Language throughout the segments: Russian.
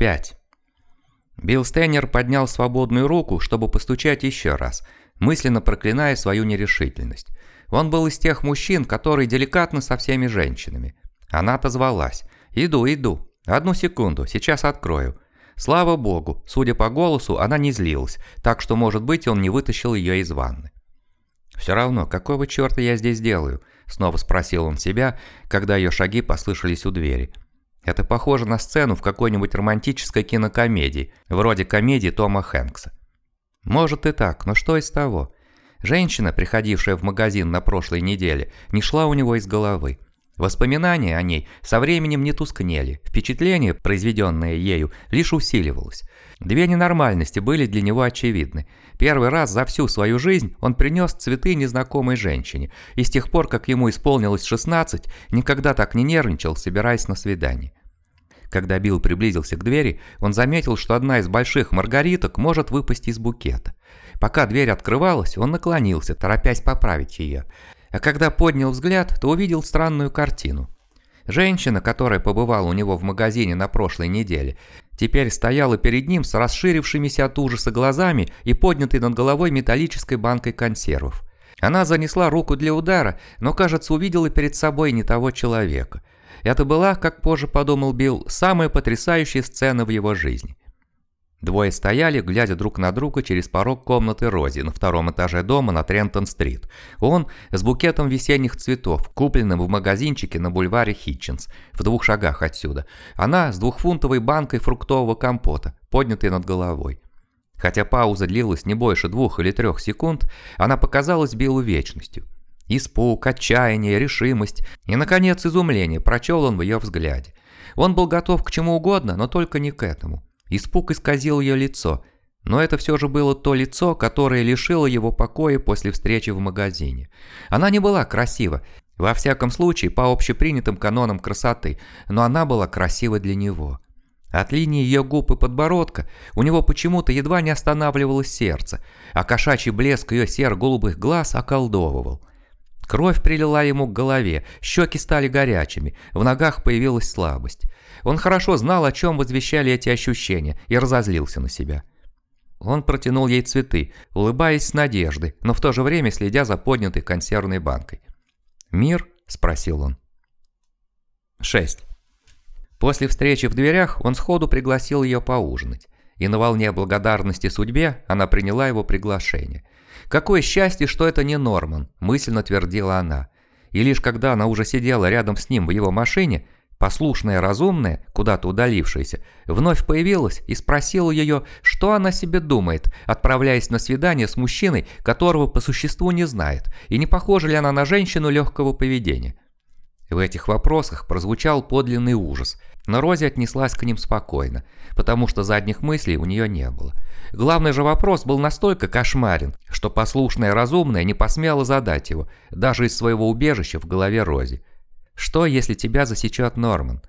5. Билл Стэннер поднял свободную руку, чтобы постучать еще раз, мысленно проклиная свою нерешительность. Он был из тех мужчин, которые деликатны со всеми женщинами. Она отозвалась. «Иду, иду. Одну секунду, сейчас открою». Слава богу, судя по голосу, она не злилась, так что, может быть, он не вытащил ее из ванны. «Все равно, какого черта я здесь делаю?» – снова спросил он себя, когда ее шаги послышались у двери. Это похоже на сцену в какой-нибудь романтической кинокомедии, вроде комедии Тома Хэнкса. Может и так, но что из того? Женщина, приходившая в магазин на прошлой неделе, не шла у него из головы. Воспоминания о ней со временем не тускнели, впечатление, произведенное ею, лишь усиливалось. Две ненормальности были для него очевидны. Первый раз за всю свою жизнь он принес цветы незнакомой женщине, и с тех пор, как ему исполнилось 16, никогда так не нервничал, собираясь на свидание. Когда Билл приблизился к двери, он заметил, что одна из больших маргариток может выпасть из букета. Пока дверь открывалась, он наклонился, торопясь поправить ее. А когда поднял взгляд, то увидел странную картину. Женщина, которая побывала у него в магазине на прошлой неделе, теперь стояла перед ним с расширившимися от ужаса глазами и поднятой над головой металлической банкой консервов. Она занесла руку для удара, но, кажется, увидела перед собой не того человека. Это была, как позже подумал Билл, самая потрясающая сцена в его жизни. Двое стояли, глядя друг на друга через порог комнаты Рози на втором этаже дома на Трентон-стрит. Он с букетом весенних цветов, купленным в магазинчике на бульваре Хитченс, в двух шагах отсюда. Она с двухфунтовой банкой фруктового компота, поднятой над головой. Хотя пауза длилась не больше двух или трех секунд, она показалась Биллу вечностью. Испуг, отчаяние, решимость и, наконец, изумление прочел он в ее взгляде. Он был готов к чему угодно, но только не к этому. Испуг исказил ее лицо, но это все же было то лицо, которое лишило его покоя после встречи в магазине. Она не была красива, во всяком случае, по общепринятым канонам красоты, но она была красива для него. От линии ее губ и подбородка у него почему-то едва не останавливалось сердце, а кошачий блеск ее серо-голубых глаз околдовывал. Кровь прилила ему к голове, щеки стали горячими, в ногах появилась слабость. Он хорошо знал, о чем возвещали эти ощущения, и разозлился на себя. Он протянул ей цветы, улыбаясь с надеждой, но в то же время следя за поднятой консервной банкой. «Мир?» – спросил он. 6. После встречи в дверях он сходу пригласил ее поужинать, и на волне благодарности судьбе она приняла его приглашение. «Какое счастье, что это не Норман», – мысленно твердила она. И лишь когда она уже сидела рядом с ним в его машине – Послушная разумная, куда-то удалившаяся, вновь появилась и спросила ее, что она себе думает, отправляясь на свидание с мужчиной, которого по существу не знает, и не похожа ли она на женщину легкого поведения. В этих вопросах прозвучал подлинный ужас, но Рози отнеслась к ним спокойно, потому что задних мыслей у нее не было. Главный же вопрос был настолько кошмарен, что послушная разумная не посмела задать его, даже из своего убежища в голове Рози. Что, если тебя засечет Норман?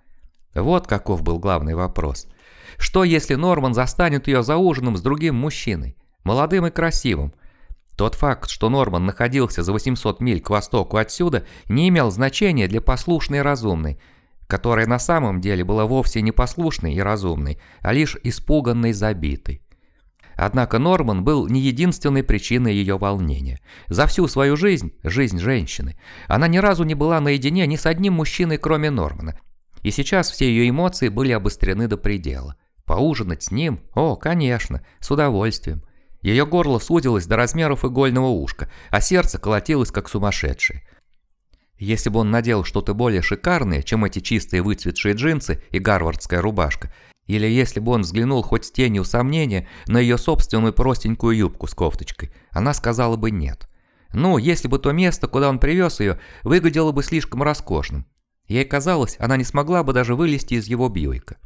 Вот каков был главный вопрос. Что, если Норман застанет ее за ужином с другим мужчиной, молодым и красивым? Тот факт, что Норман находился за 800 миль к востоку отсюда, не имел значения для послушной и разумной, которая на самом деле была вовсе не послушной и разумной, а лишь испуганной забитой. Однако Норман был не единственной причиной ее волнения. За всю свою жизнь, жизнь женщины, она ни разу не была наедине ни с одним мужчиной, кроме Нормана. И сейчас все ее эмоции были обострены до предела. Поужинать с ним? О, конечно, с удовольствием. Ее горло судилось до размеров игольного ушка, а сердце колотилось как сумасшедшее. Если бы он надел что-то более шикарное, чем эти чистые выцветшие джинсы и гарвардская рубашка, или если бы он взглянул хоть с тенью сомнения на ее собственную простенькую юбку с кофточкой, она сказала бы нет. Ну, если бы то место, куда он привез ее, выглядело бы слишком роскошным. Ей казалось, она не смогла бы даже вылезти из его Бьюика.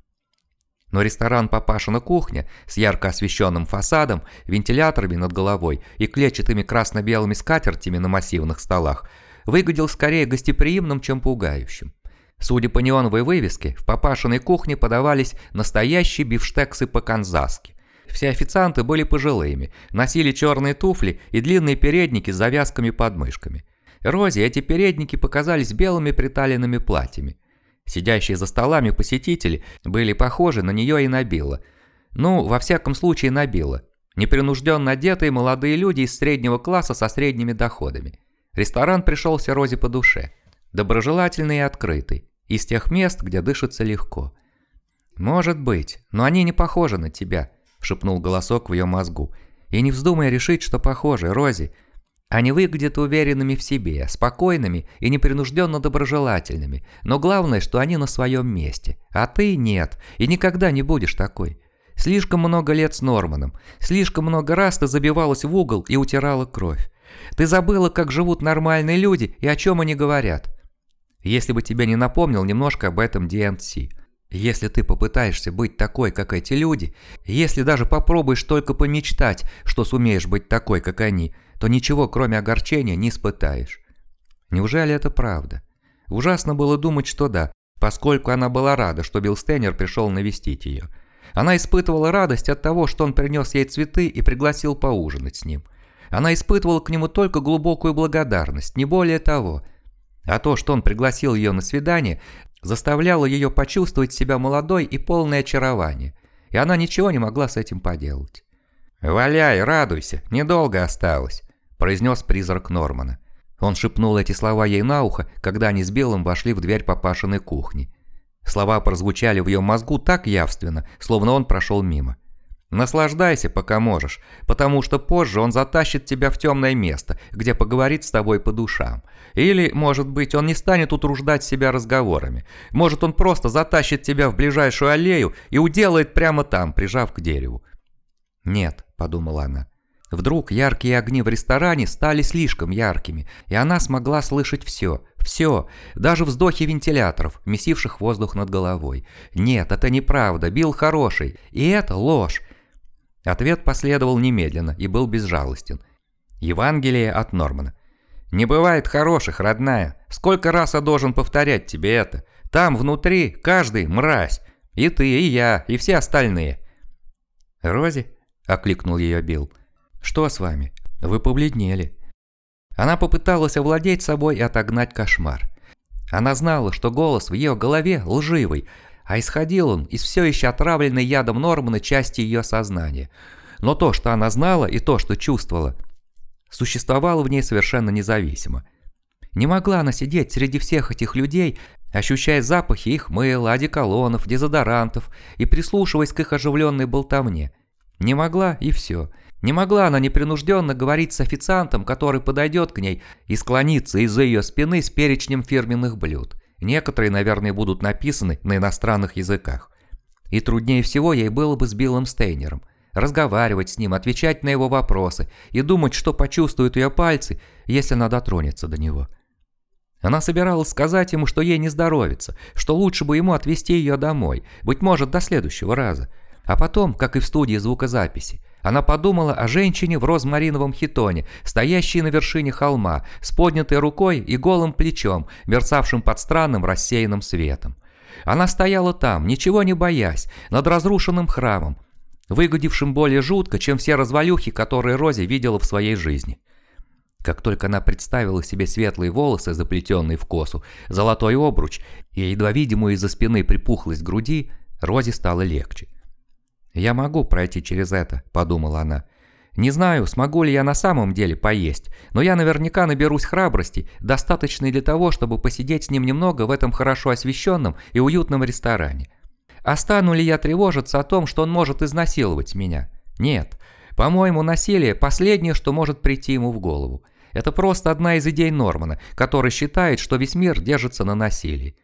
Но ресторан «Папашина кухня» с ярко освещенным фасадом, вентиляторами над головой и клетчатыми красно-белыми скатертями на массивных столах выглядел скорее гостеприимным, чем пугающим. Судя по неоновой вывеске, в папашиной кухне подавались настоящие бифштексы по-канзаски. Все официанты были пожилыми, носили черные туфли и длинные передники с завязками под мышками. Розе эти передники показались белыми приталенными платьями. Сидящие за столами посетители были похожи на нее и на Билла. Ну, во всяком случае, на Билла. Непринужденно одетые молодые люди из среднего класса со средними доходами. Ресторан пришелся Розе по душе. Доброжелательный и открытый. Из тех мест, где дышится легко. «Может быть, но они не похожи на тебя», – шепнул голосок в ее мозгу. «И не вздумай решить, что похожи, Рози. Они выглядят уверенными в себе, спокойными и непринужденно доброжелательными, но главное, что они на своем месте. А ты нет, и никогда не будешь такой. Слишком много лет с Норманом, слишком много раз ты забивалась в угол и утирала кровь. Ты забыла, как живут нормальные люди и о чем они говорят. Если бы тебе не напомнил немножко об этом DNC. Если ты попытаешься быть такой, как эти люди, если даже попробуешь только помечтать, что сумеешь быть такой, как они, то ничего, кроме огорчения, не испытаешь. Неужели это правда? Ужасно было думать, что да, поскольку она была рада, что Билл Стейнер пришел навестить ее. Она испытывала радость от того, что он принес ей цветы и пригласил поужинать с ним. Она испытывала к нему только глубокую благодарность, не более того. А то, что он пригласил ее на свидание, заставляло ее почувствовать себя молодой и полной очарования, и она ничего не могла с этим поделать. «Валяй, радуйся, недолго осталось», – произнес призрак Нормана. Он шепнул эти слова ей на ухо, когда они с Белым вошли в дверь папашиной кухни. Слова прозвучали в ее мозгу так явственно, словно он прошел мимо. Наслаждайся, пока можешь, потому что позже он затащит тебя в темное место, где поговорит с тобой по душам. Или, может быть, он не станет утруждать себя разговорами. Может, он просто затащит тебя в ближайшую аллею и уделает прямо там, прижав к дереву. «Нет», — подумала она. Вдруг яркие огни в ресторане стали слишком яркими, и она смогла слышать все, все, даже вздохи вентиляторов, месивших воздух над головой. Нет, это неправда, Билл хороший, и это ложь. Ответ последовал немедленно и был безжалостен. Евангелие от Нормана. «Не бывает хороших, родная. Сколько раз я должен повторять тебе это? Там, внутри, каждый мразь. И ты, и я, и все остальные». «Рози?» – окликнул ее Билл. «Что с вами? Вы побледнели». Она попыталась овладеть собой и отогнать кошмар. Она знала, что голос в ее голове лживый, а исходил он из все еще отравленной ядом Нормана части ее сознания. Но то, что она знала, и то, что чувствовала, существовало в ней совершенно независимо. Не могла она сидеть среди всех этих людей, ощущая запахи их мыла, одеколонов, дезодорантов и прислушиваясь к их оживленной болтовне. Не могла и все. Не могла она непринужденно говорить с официантом, который подойдет к ней и склонится из-за ее спины с перечнем фирменных блюд. Некоторые, наверное, будут написаны на иностранных языках. И труднее всего ей было бы с Биллом Стейнером. Разговаривать с ним, отвечать на его вопросы и думать, что почувствуют ее пальцы, если она дотронется до него. Она собиралась сказать ему, что ей не здоровится, что лучше бы ему отвезти ее домой, быть может, до следующего раза. А потом, как и в студии звукозаписи, она подумала о женщине в розмариновом хитоне, стоящей на вершине холма, с поднятой рукой и голым плечом, мерцавшим под странным рассеянным светом. Она стояла там, ничего не боясь, над разрушенным храмом, выглядевшим более жутко, чем все развалюхи, которые Рози видела в своей жизни. Как только она представила себе светлые волосы, заплетенные в косу, золотой обруч и едва видимую из-за спины припухлость груди, Рози стало легче. «Я могу пройти через это», – подумала она. «Не знаю, смогу ли я на самом деле поесть, но я наверняка наберусь храбрости, достаточной для того, чтобы посидеть с ним немного в этом хорошо освещенном и уютном ресторане. А стану ли я тревожиться о том, что он может изнасиловать меня? Нет. По-моему, насилие – последнее, что может прийти ему в голову. Это просто одна из идей Нормана, который считает, что весь мир держится на насилии.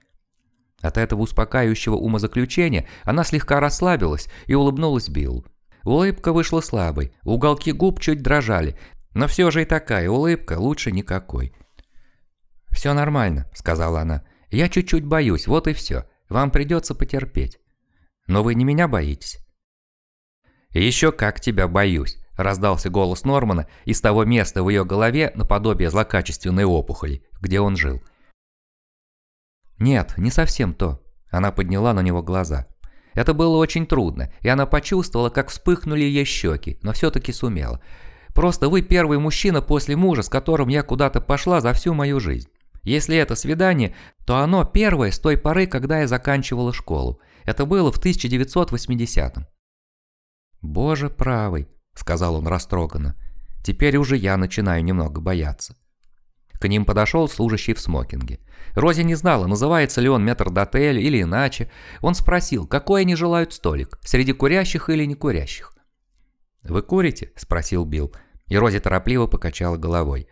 От этого успокаивающего умозаключения она слегка расслабилась и улыбнулась Биллу. Улыбка вышла слабой, уголки губ чуть дрожали, но все же и такая улыбка лучше никакой. «Все нормально», — сказала она. «Я чуть-чуть боюсь, вот и все. Вам придется потерпеть. Но вы не меня боитесь?» «Еще как тебя боюсь», — раздался голос Нормана из того места в ее голове наподобие злокачественной опухоли, где он жил. «Нет, не совсем то». Она подняла на него глаза. Это было очень трудно, и она почувствовала, как вспыхнули ее щеки, но все-таки сумела. «Просто вы первый мужчина после мужа, с которым я куда-то пошла за всю мою жизнь. Если это свидание, то оно первое с той поры, когда я заканчивала школу. Это было в 1980-м. «Боже правый», — сказал он растроганно. «Теперь уже я начинаю немного бояться». К ним подошел служащий в смокинге. Рози не знала, называется ли он метрдотель или иначе. Он спросил, какой они желают столик, среди курящих или не курящих. «Вы курите?» – спросил Билл. И Рози торопливо покачала головой.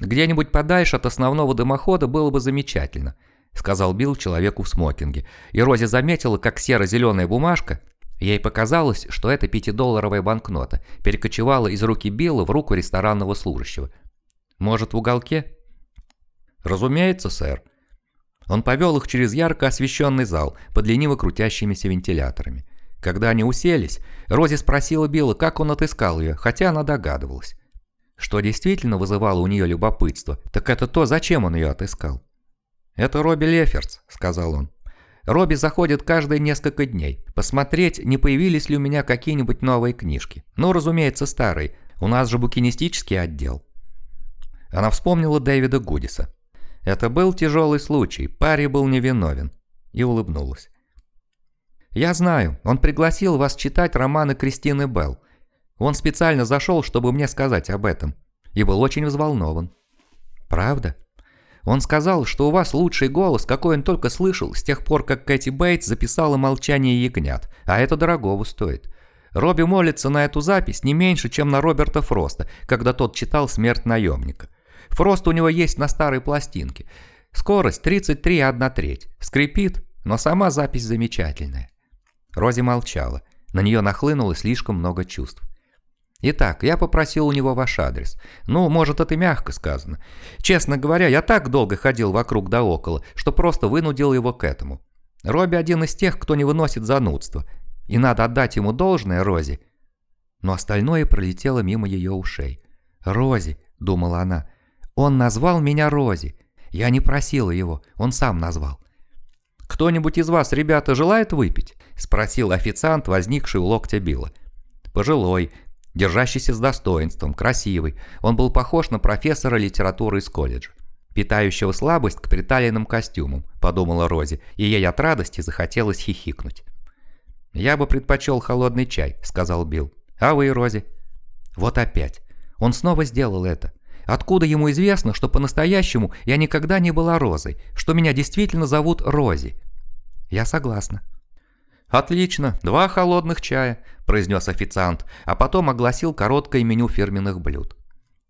«Где-нибудь подальше от основного дымохода было бы замечательно», – сказал Билл человеку в смокинге. И Рози заметила, как серо-зеленая бумажка, ей показалось, что это пятидолларовая банкнота, перекочевала из руки Билла в руку ресторанного служащего. «Может, в уголке?» «Разумеется, сэр». Он повел их через ярко освещенный зал под лениво крутящимися вентиляторами. Когда они уселись, Рози спросила Билла, как он отыскал ее, хотя она догадывалась. Что действительно вызывало у нее любопытство, так это то, зачем он ее отыскал. «Это Робби Леферц», — сказал он. «Робби заходит каждые несколько дней, посмотреть, не появились ли у меня какие-нибудь новые книжки. Ну, разумеется, старые, у нас же букинистический отдел». Она вспомнила Дэвида Гудиса. Это был тяжелый случай, парень был невиновен. И улыбнулась. «Я знаю, он пригласил вас читать романы Кристины Белл. Он специально зашел, чтобы мне сказать об этом. И был очень взволнован». «Правда?» Он сказал, что у вас лучший голос, какой он только слышал с тех пор, как Кэти Бейтс записала «Молчание ягнят», а это дорогого стоит. Робби молится на эту запись не меньше, чем на Роберта Фроста, когда тот читал «Смерть наемника». Фрост у него есть на старой пластинке. Скорость 33,1 треть. Скрипит, но сама запись замечательная. Рози молчала. На нее нахлынуло слишком много чувств. Итак, я попросил у него ваш адрес. Ну, может, это мягко сказано. Честно говоря, я так долго ходил вокруг да около, что просто вынудил его к этому. Робби один из тех, кто не выносит занудство. И надо отдать ему должное Рози. Но остальное пролетело мимо ее ушей. «Рози», — думала она, — «он назвал меня Рози. Я не просила его, он сам назвал. «Кто-нибудь из вас, ребята, желает выпить?» – спросил официант, возникший у локтя Билла. Пожилой, держащийся с достоинством, красивый, он был похож на профессора литературы из колледжа. «Питающего слабость к приталенным костюмам», – подумала Рози, и ей от радости захотелось хихикнуть. «Я бы предпочел холодный чай», – сказал Билл. «А вы, Рози?» Вот опять. Он снова сделал это. Откуда ему известно, что по-настоящему я никогда не была Розой, что меня действительно зовут Рози? Я согласна. «Отлично, два холодных чая», – произнес официант, а потом огласил короткое меню фирменных блюд.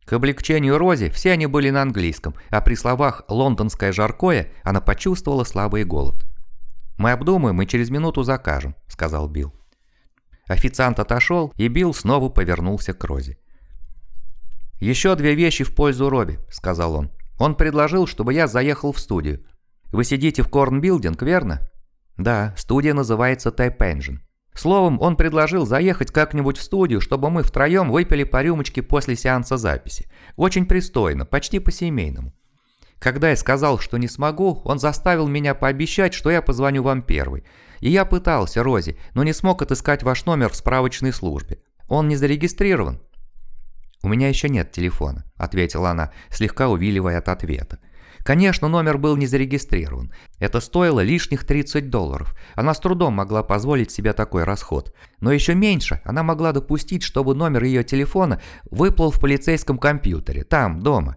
К облегчению Рози все они были на английском, а при словах «лондонское жаркое» она почувствовала слабый голод. «Мы обдумаем и через минуту закажем», – сказал Билл. Официант отошел, и Билл снова повернулся к Рози. «Еще две вещи в пользу Робби», — сказал он. «Он предложил, чтобы я заехал в студию. Вы сидите в Корн-билдинг, верно?» «Да, студия называется Tape Engine». Словом, он предложил заехать как-нибудь в студию, чтобы мы втроем выпили по рюмочке после сеанса записи. Очень пристойно, почти по-семейному. Когда я сказал, что не смогу, он заставил меня пообещать, что я позвоню вам первый. И я пытался, Рози, но не смог отыскать ваш номер в справочной службе. Он не зарегистрирован, «У меня еще нет телефона», — ответила она, слегка увиливая от ответа. Конечно, номер был не зарегистрирован. Это стоило лишних 30 долларов. Она с трудом могла позволить себе такой расход. Но еще меньше она могла допустить, чтобы номер ее телефона выплыл в полицейском компьютере, там, дома.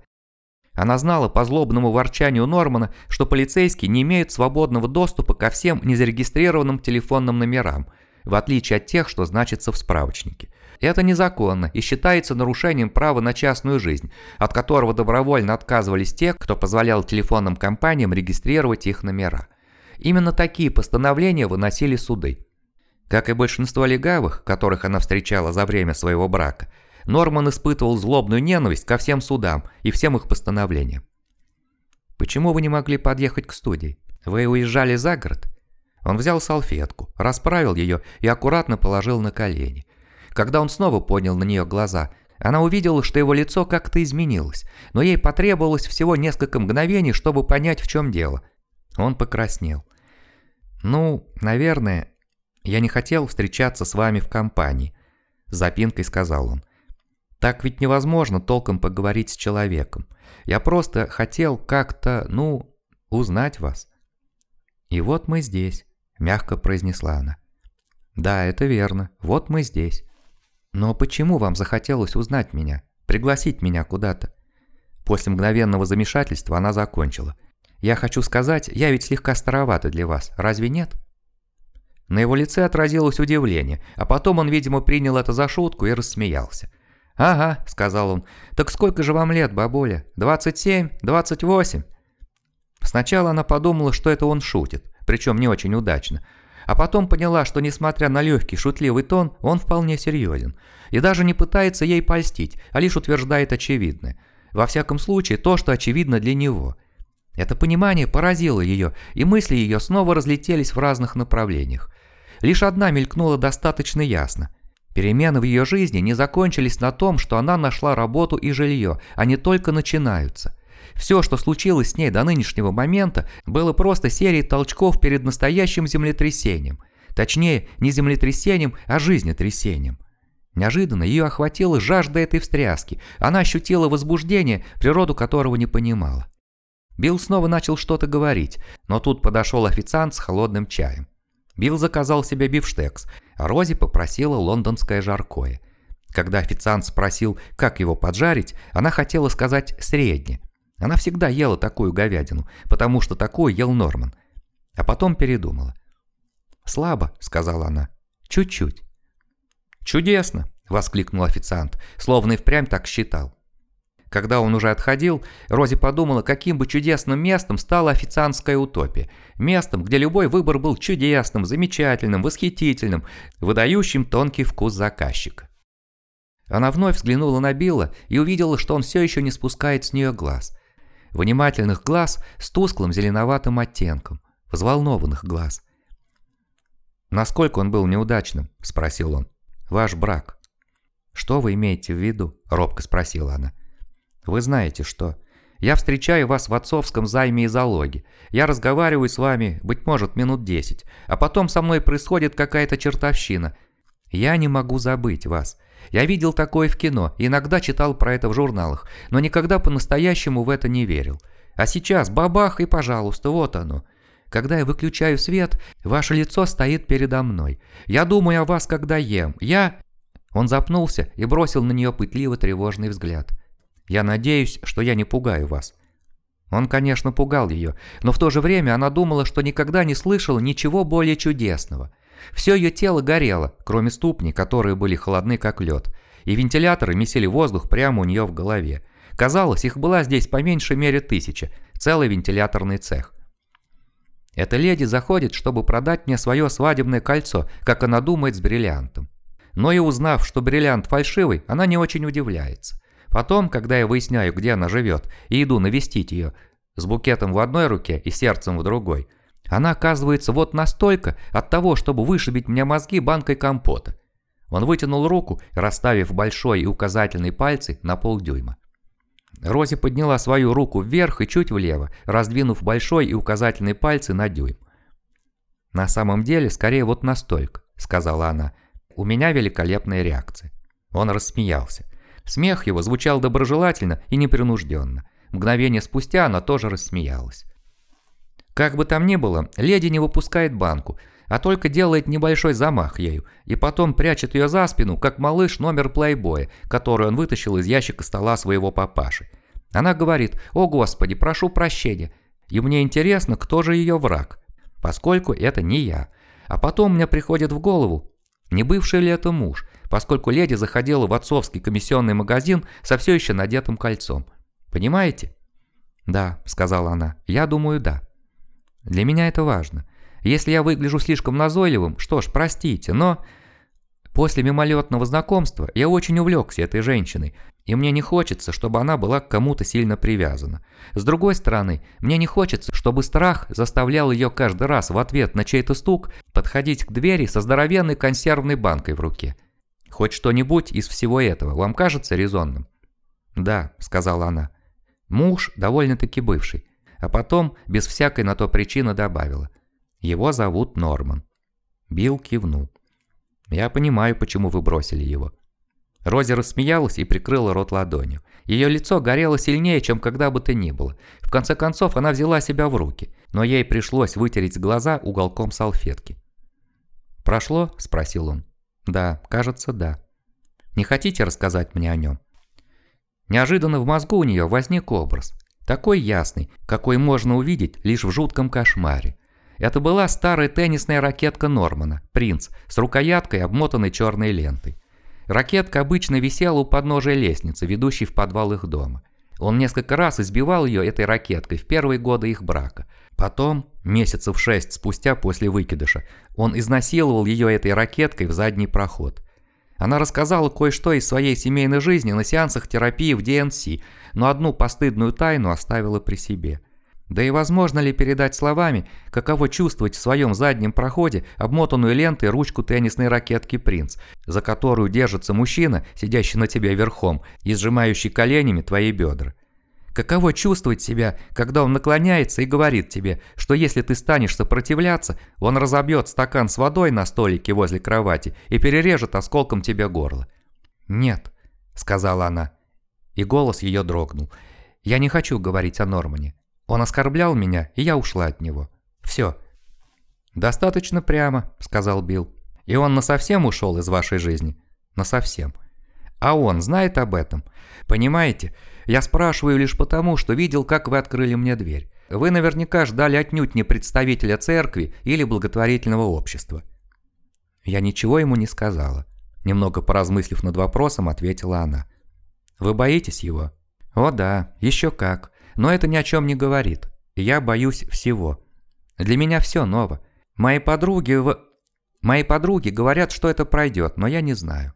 Она знала по злобному ворчанию Нормана, что полицейские не имеют свободного доступа ко всем незарегистрированным телефонным номерам, в отличие от тех, что значится в справочнике. Это незаконно и считается нарушением права на частную жизнь, от которого добровольно отказывались те, кто позволял телефонным компаниям регистрировать их номера. Именно такие постановления выносили суды. Как и большинство легавых, которых она встречала за время своего брака, Норман испытывал злобную ненависть ко всем судам и всем их постановлениям. «Почему вы не могли подъехать к студии? Вы уезжали за город?» Он взял салфетку, расправил ее и аккуратно положил на колени. Когда он снова поднял на нее глаза, она увидела, что его лицо как-то изменилось, но ей потребовалось всего несколько мгновений, чтобы понять, в чем дело. Он покраснел. «Ну, наверное, я не хотел встречаться с вами в компании», – запинкой сказал он. Так ведь невозможно толком поговорить с человеком. Я просто хотел как-то, ну, узнать вас». «И вот мы здесь», — мягко произнесла она. «Да, это верно. Вот мы здесь. Но почему вам захотелось узнать меня? Пригласить меня куда-то?» После мгновенного замешательства она закончила. «Я хочу сказать, я ведь слегка старовата для вас, разве нет?» На его лице отразилось удивление, а потом он, видимо, принял это за шутку и рассмеялся. «Ага», — сказал он, — «так сколько же вам лет, бабуля? 27? 28?» Сначала она подумала, что это он шутит, причем не очень удачно, а потом поняла, что несмотря на легкий шутливый тон, он вполне серьезен, и даже не пытается ей польстить, а лишь утверждает очевидное. Во всяком случае, то, что очевидно для него. Это понимание поразило ее, и мысли ее снова разлетелись в разных направлениях. Лишь одна мелькнула достаточно ясно. Перемены в ее жизни не закончились на том, что она нашла работу и жилье, они только начинаются. Все, что случилось с ней до нынешнего момента, было просто серией толчков перед настоящим землетрясением. Точнее, не землетрясением, а жизнетрясением. Неожиданно ее охватила жажда этой встряски. Она ощутила возбуждение, природу которого не понимала. Билл снова начал что-то говорить, но тут подошел официант с холодным чаем. Билл заказал себе бифштекс, а Рози попросила лондонское жаркое. Когда официант спросил, как его поджарить, она хотела сказать «средне». Она всегда ела такую говядину, потому что такую ел Норман. А потом передумала. «Слабо», — сказала она. «Чуть-чуть». «Чудесно!» — воскликнул официант, словно и впрямь так считал. Когда он уже отходил, Рози подумала, каким бы чудесным местом стала официантская утопия. Местом, где любой выбор был чудесным, замечательным, восхитительным, выдающим тонкий вкус заказчика. Она вновь взглянула на Билла и увидела, что он все еще не спускает с нее глаз. Внимательных глаз с тусклым зеленоватым оттенком, взволнованных глаз. «Насколько он был неудачным?» – спросил он. «Ваш брак». «Что вы имеете в виду?» – робко спросила она. Вы знаете что. Я встречаю вас в отцовском займе и залоге. Я разговариваю с вами, быть может, минут десять. А потом со мной происходит какая-то чертовщина. Я не могу забыть вас. Я видел такое в кино, иногда читал про это в журналах, но никогда по-настоящему в это не верил. А сейчас бабах и пожалуйста, вот оно. Когда я выключаю свет, ваше лицо стоит передо мной. Я думаю о вас, когда ем. Я...» Он запнулся и бросил на нее пытливо тревожный взгляд. Я надеюсь, что я не пугаю вас». Он, конечно, пугал ее, но в то же время она думала, что никогда не слышала ничего более чудесного. Все ее тело горело, кроме ступней, которые были холодны как лед, и вентиляторы месили воздух прямо у нее в голове. Казалось, их была здесь по меньшей мере тысяча, целый вентиляторный цех. Эта леди заходит, чтобы продать мне свое свадебное кольцо, как она думает, с бриллиантом. Но и узнав, что бриллиант фальшивый, она не очень удивляется. Потом, когда я выясняю, где она живет, и иду навестить ее, с букетом в одной руке и сердцем в другой, она оказывается вот настолько от того, чтобы вышибить мне мозги банкой компота. Он вытянул руку, расставив большой и указательный пальцы на полдюйма. Рози подняла свою руку вверх и чуть влево, раздвинув большой и указательный пальцы на дюйм. «На самом деле, скорее вот настолько», — сказала она. «У меня великолепная реакция». Он рассмеялся. Смех его звучал доброжелательно и непринужденно. Мгновение спустя она тоже рассмеялась. Как бы там ни было, леди не выпускает банку, а только делает небольшой замах ею, и потом прячет ее за спину, как малыш номер плейбоя, который он вытащил из ящика стола своего папаши. Она говорит «О господи, прошу прощения», и мне интересно, кто же ее враг, поскольку это не я. А потом мне приходит в голову, не бывший ли это муж, поскольку леди заходила в отцовский комиссионный магазин со все еще надетым кольцом. Понимаете? «Да», — сказала она, — «я думаю, да». «Для меня это важно. Если я выгляжу слишком назойливым, что ж, простите, но...» После мимолетного знакомства я очень увлекся этой женщиной, и мне не хочется, чтобы она была к кому-то сильно привязана. С другой стороны, мне не хочется, чтобы страх заставлял ее каждый раз в ответ на чей-то стук подходить к двери со здоровенной консервной банкой в руке. Хоть что-нибудь из всего этого вам кажется резонным?» «Да», — сказала она. «Муж довольно-таки бывший». А потом, без всякой на то причины, добавила. «Его зовут Норман». Билл кивнул. «Я понимаю, почему вы бросили его». Рози рассмеялась и прикрыла рот ладонью. Ее лицо горело сильнее, чем когда бы то ни было. В конце концов, она взяла себя в руки, но ей пришлось вытереть глаза уголком салфетки. «Прошло?» – спросил он. «Да, кажется, да. Не хотите рассказать мне о нем?» Неожиданно в мозгу у нее возник образ. Такой ясный, какой можно увидеть лишь в жутком кошмаре. Это была старая теннисная ракетка Нормана, принц, с рукояткой, обмотанной черной лентой. Ракетка обычно висела у подножия лестницы, ведущей в подвал их дома. Он несколько раз избивал ее этой ракеткой в первые годы их брака. Потом, месяцев шесть спустя после выкидыша, он изнасиловал ее этой ракеткой в задний проход. Она рассказала кое-что из своей семейной жизни на сеансах терапии в ДНС, но одну постыдную тайну оставила при себе – да и возможно ли передать словами, каково чувствовать в своем заднем проходе обмотанную лентой ручку теннисной ракетки «Принц», за которую держится мужчина, сидящий на тебе верхом и сжимающий коленями твои бедра? Каково чувствовать себя, когда он наклоняется и говорит тебе, что если ты станешь сопротивляться, он разобьет стакан с водой на столике возле кровати и перережет осколком тебе горло? «Нет», — сказала она, и голос ее дрогнул. «Я не хочу говорить о Нормане. Он оскорблял меня, и я ушла от него. Все. «Достаточно прямо», — сказал Билл. «И он насовсем ушел из вашей жизни?» «Насовсем». «А он знает об этом?» «Понимаете, я спрашиваю лишь потому, что видел, как вы открыли мне дверь. Вы наверняка ждали отнюдь не представителя церкви или благотворительного общества». Я ничего ему не сказала. Немного поразмыслив над вопросом, ответила она. «Вы боитесь его?» «О да, еще как. Но это ни о чем не говорит. Я боюсь всего. Для меня все ново. Мои подруги в... Мои подруги говорят, что это пройдет, но я не знаю.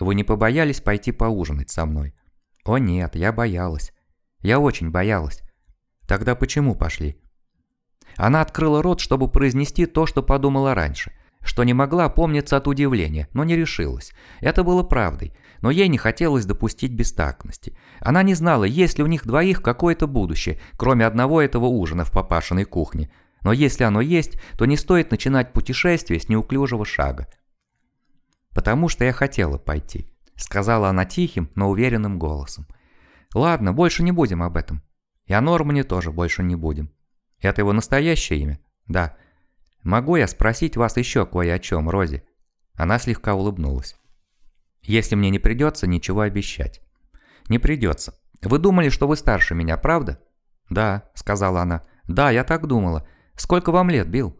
Вы не побоялись пойти поужинать со мной? О нет, я боялась. Я очень боялась. Тогда почему пошли? Она открыла рот, чтобы произнести то, что подумала раньше, что не могла помниться от удивления, но не решилась. Это было правдой но ей не хотелось допустить бестактности. Она не знала, есть ли у них двоих какое-то будущее, кроме одного этого ужина в папашиной кухне. Но если оно есть, то не стоит начинать путешествие с неуклюжего шага. «Потому что я хотела пойти», — сказала она тихим, но уверенным голосом. «Ладно, больше не будем об этом. И о Нормане тоже больше не будем. Это его настоящее имя? Да. Могу я спросить вас еще кое о чем, Рози?» Она слегка улыбнулась. Если мне не придется ничего обещать. Не придется. Вы думали, что вы старше меня, правда? Да, сказала она. Да, я так думала. Сколько вам лет, Билл?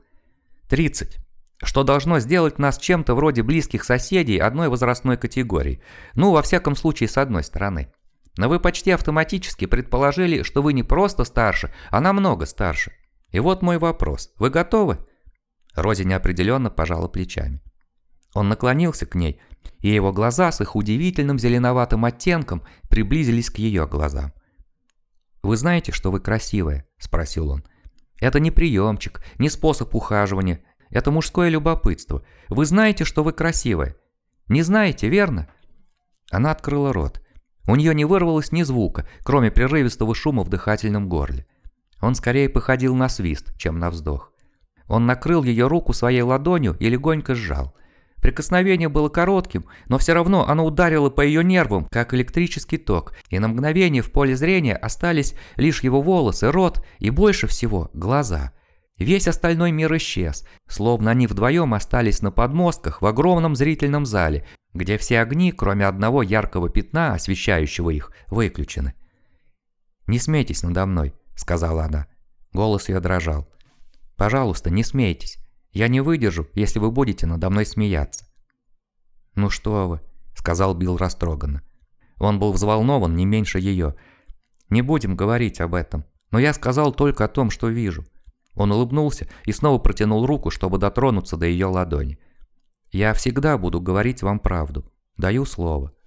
Тридцать. Что должно сделать нас чем-то вроде близких соседей одной возрастной категории. Ну, во всяком случае, с одной стороны. Но вы почти автоматически предположили, что вы не просто старше, а намного старше. И вот мой вопрос. Вы готовы? Рози неопределенно пожала плечами. Он наклонился к ней, и его глаза с их удивительным зеленоватым оттенком приблизились к ее глазам. «Вы знаете, что вы красивая?» – спросил он. «Это не приемчик, не способ ухаживания, это мужское любопытство. Вы знаете, что вы красивая? Не знаете, верно?» Она открыла рот. У нее не вырвалось ни звука, кроме прерывистого шума в дыхательном горле. Он скорее походил на свист, чем на вздох. Он накрыл ее руку своей ладонью и легонько сжал. Прикосновение было коротким, но все равно оно ударило по ее нервам, как электрический ток, и на мгновение в поле зрения остались лишь его волосы, рот и больше всего глаза. Весь остальной мир исчез, словно они вдвоем остались на подмостках в огромном зрительном зале, где все огни, кроме одного яркого пятна, освещающего их, выключены. «Не смейтесь надо мной», — сказала она. Голос ее дрожал. «Пожалуйста, не смейтесь. Я не выдержу, если вы будете надо мной смеяться». «Ну что вы», — сказал Билл растроганно. Он был взволнован не меньше ее. «Не будем говорить об этом, но я сказал только о том, что вижу». Он улыбнулся и снова протянул руку, чтобы дотронуться до ее ладони. «Я всегда буду говорить вам правду. Даю слово».